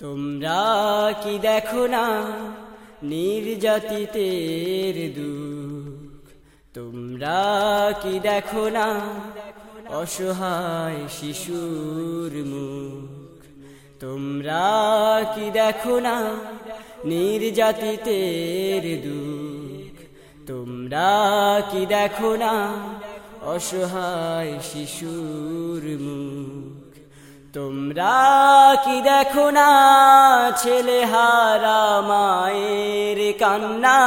তোমরা কি দেখো না নির্যাতিতের দুঃখ? তোমরা কি দেখো না অসহায় শিশুর মুখ? তোমরা কি দেখো না নির্যাতিতের দুঃখ? তোমরা কি দেখো না অসহায় শিশুর মুখ? তোমরা কি দেখো না ছেলে হারা মায়ের কান্না?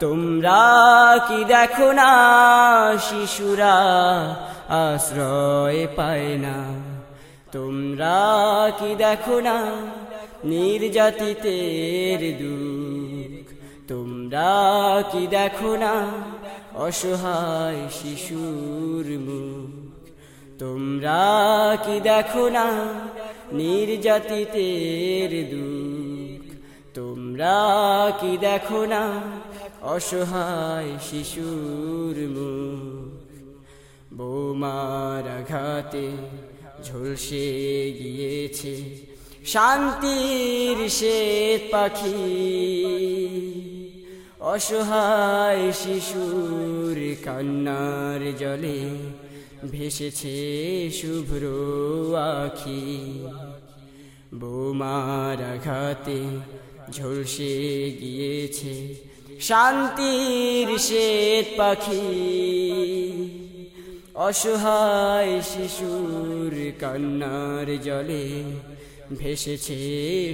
তোমরা কি দেখো না শিশুরা আশ্রয় পায় না? তোমরা কি দেখো না নির্যাতিতের দুঃখ? তোমরা কি দেখো না অসহায় শিশুর মুখ? তোমরা কি দেখো না নির্যাতিতের দুঃখ? তোমরা কি দেখো না অসহায় শিশুর মুখ? বৌমার আঘাতে ঝলসে গিয়েছে শান্তির শ্বেত পাখি। অসহায় শিশুর কান্নার জলে ভেসেছে শুভ্র আখি। বৌমার আঘাতে ঝলসে গিয়েছে শান্তির শ্বেত পাখি। অসহায় শিশুর কান্নার জলে ভেসেছে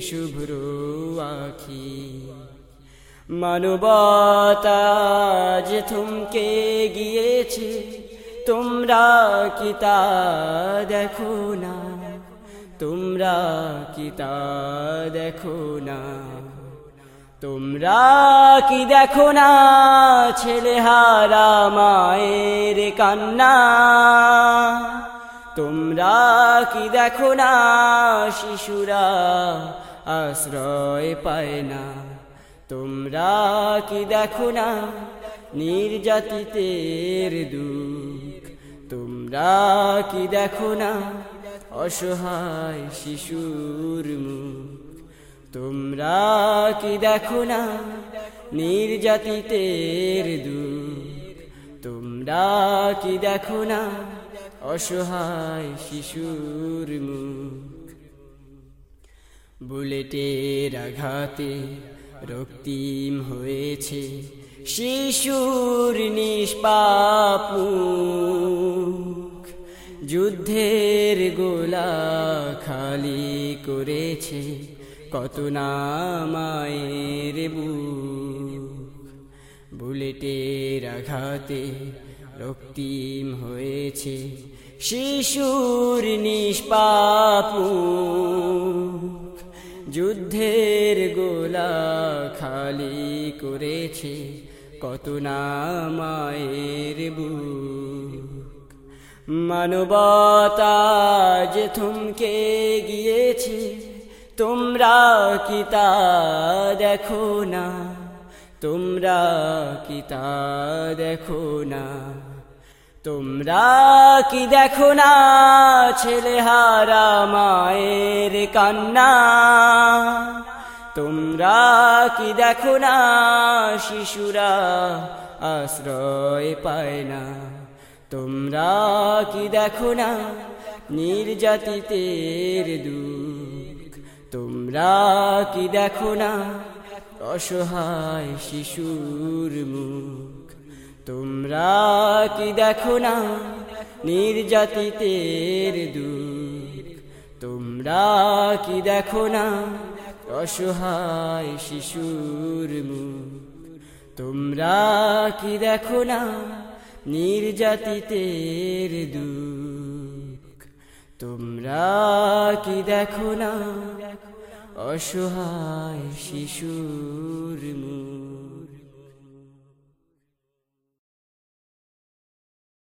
শুভ্র আখি। মানবতা যে থমকে গিয়েছে তোমরা কি তা দেখো না? তোমরা কি তা দেখো না? তোমরা কি দেখো না ছেলে হারা মায়ের কান্না? তোমরা কি দেখো না, শিশুরা আশ্রয় পায় না? তোমরা কি দেখো না, নির্যাতিতের দুঃখ তোমরা কি দেখো না? অসহায় শিশুর তোমরা কি দেখো না? নির্যাতিতের দুঃখ। তোমরা কি দেখো না? অসহায় শিশুর মুখ। বুলেটের আঘাতে রক্তিম হয়েছে শিশুর নিষ্পাপ মুখ। যুদ্ধের গোলা খালি করেছে কত না মায়ের বুক বুলেটের আঘাতে রক্তিম হয়েছে শিশুর নিষ্পাপ। যুদ্ধের গোলা খালি করেছে কত না মায়ের বুক মানবতা যে থমকে গিয়েছে। তোমরা কি তা দেখো না? তোমরা কি তা দেখো না? তোমরা কি দেখো না ছেলে হারা মায়ের কান্না? তোমরা কি দেখো না, শিশুরা আশ্রয় পায় না? তোমরা কি দেখো না নির্যাতিতের দুঃখ? তোমরা কি দেখো না অসহায় শিশুর মুখ? তোমরা কি দেখো না নির্যাতিতের দুঃখ? তোমরা কি দেখো না অসহায় শিশুর মুখ? তোমরা কি দেখো না নির্যাতিতের দুঃখ। তোমরা কি দেখো না? অসহায় শিশুর মুখ।